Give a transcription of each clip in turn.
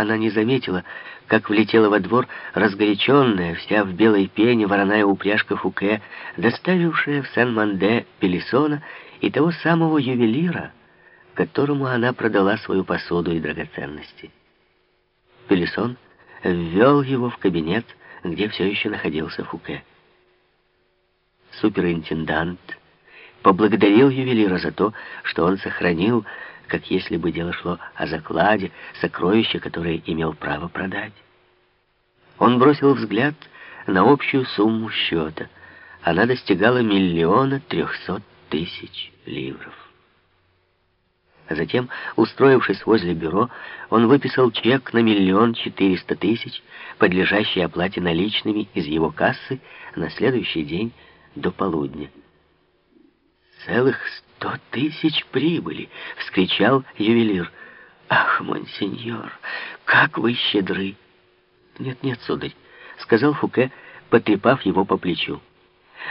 она не заметила, как влетела во двор разгоряченная, вся в белой пене, вороная упряжка Фуке, доставившая в Сен-Манде Пелесона и того самого ювелира, которому она продала свою посуду и драгоценности. Пелесон ввел его в кабинет, где все еще находился Фуке. Суперинтендант поблагодарил ювелира за то, что он сохранил как если бы дело шло о закладе, сокровища, которые имел право продать. Он бросил взгляд на общую сумму счета. Она достигала миллиона трехсот тысяч ливров. Затем, устроившись возле бюро, он выписал чек на миллион четыреста тысяч, подлежащий оплате наличными из его кассы на следующий день до полудня. Целых сто тысяч прибыли!» — вскричал ювелир. «Ах, монсеньор, как вы щедры!» «Нет-нет, сударь», — сказал Фуке, потрепав его по плечу.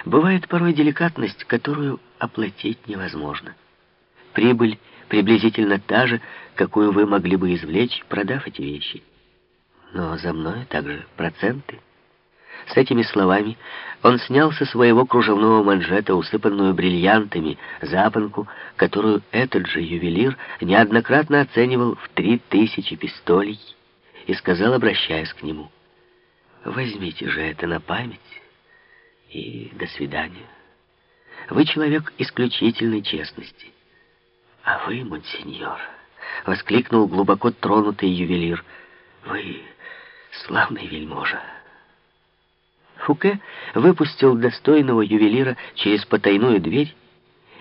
«Бывает порой деликатность, которую оплатить невозможно. Прибыль приблизительно та же, какую вы могли бы извлечь, продав эти вещи. Но за мной также проценты». С этими словами он снял со своего кружевного манжета, усыпанную бриллиантами, запонку, которую этот же ювелир неоднократно оценивал в три тысячи пистолей, и сказал, обращаясь к нему, «Возьмите же это на память и до свидания. Вы человек исключительной честности». «А вы, монсеньор», — воскликнул глубоко тронутый ювелир, «вы славный вельможа». Фуке выпустил достойного ювелира через потайную дверь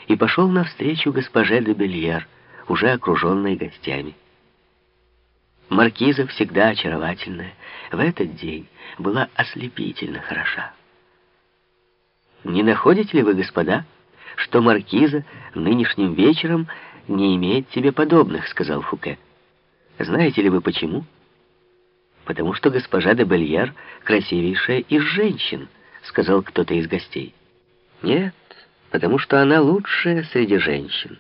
и пошел навстречу госпоже де Бельер, уже окруженной гостями. Маркиза, всегда очаровательная, в этот день была ослепительно хороша. «Не находите ли вы, господа, что маркиза нынешним вечером не имеет себе подобных?» — сказал Фуке. «Знаете ли вы почему?» Потому что госпожа де Бельяр красивейшая из женщин», — сказал кто-то из гостей. «Нет, потому что она лучшая среди женщин.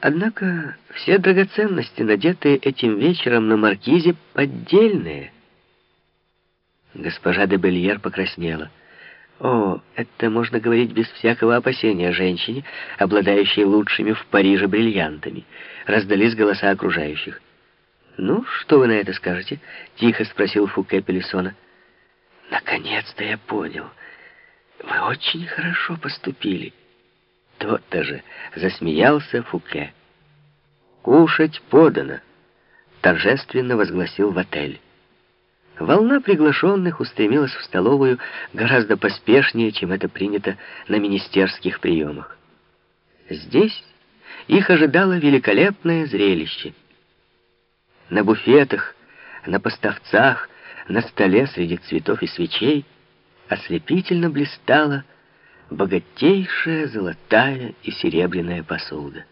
Однако все драгоценности, надетые этим вечером на маркизе, поддельные». Госпожа де Бельяр покраснела. «О, это можно говорить без всякого опасения женщине, обладающей лучшими в Париже бриллиантами», — раздались голоса окружающих. «Ну, что вы на это скажете?» — тихо спросил Фуке Пелесона. «Наконец-то я понял. Вы очень хорошо поступили». Тот-то же засмеялся Фуке. «Кушать подано», — торжественно возгласил в отель. Волна приглашенных устремилась в столовую гораздо поспешнее, чем это принято на министерских приемах. Здесь их ожидало великолепное зрелище — на буфетах, на поставцах, на столе среди цветов и свечей ослепительно блистала богатейшая золотая и серебряная посуда.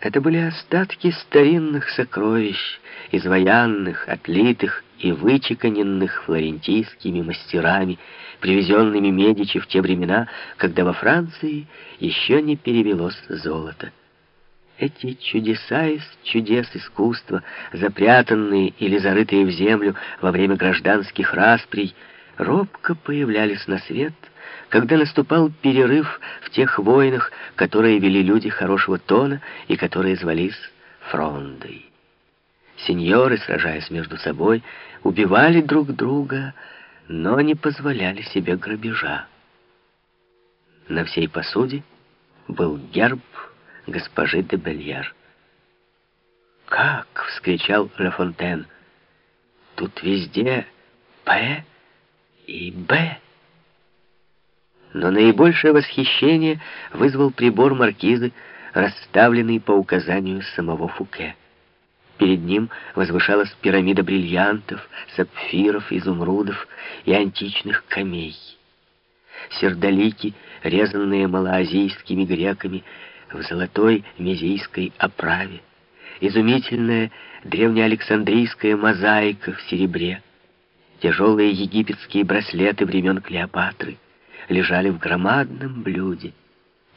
Это были остатки старинных сокровищ, изваянных, отлитых и вычеканенных флорентийскими мастерами, привезенными Медичи в те времена, когда во Франции еще не перевелось золото. Эти чудеса из чудес искусства, запрятанные или зарытые в землю во время гражданских расприй, робко появлялись на свет, когда наступал перерыв в тех войнах, которые вели люди хорошего тона и которые звались фрондой. Сеньоры, сражаясь между собой, убивали друг друга, но не позволяли себе грабежа. На всей посуде был герб госпожи де Бельяр. «Как?» — вскричал Фонтен. «Тут везде «П» и «Б». Но наибольшее восхищение вызвал прибор маркизы, расставленный по указанию самого Фуке. Перед ним возвышалась пирамида бриллиантов, сапфиров, изумрудов и античных камей. Сердолики, резанные малоазийскими греками, в золотой мезийской оправе, изумительная древнеалександрийская мозаика в серебре, тяжелые египетские браслеты времен Клеопатры лежали в громадном блюде,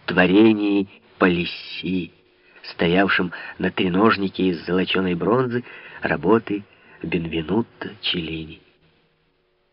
творении Полиси, стоявшем на треножнике из золоченой бронзы работы Бенвенутто Челлини.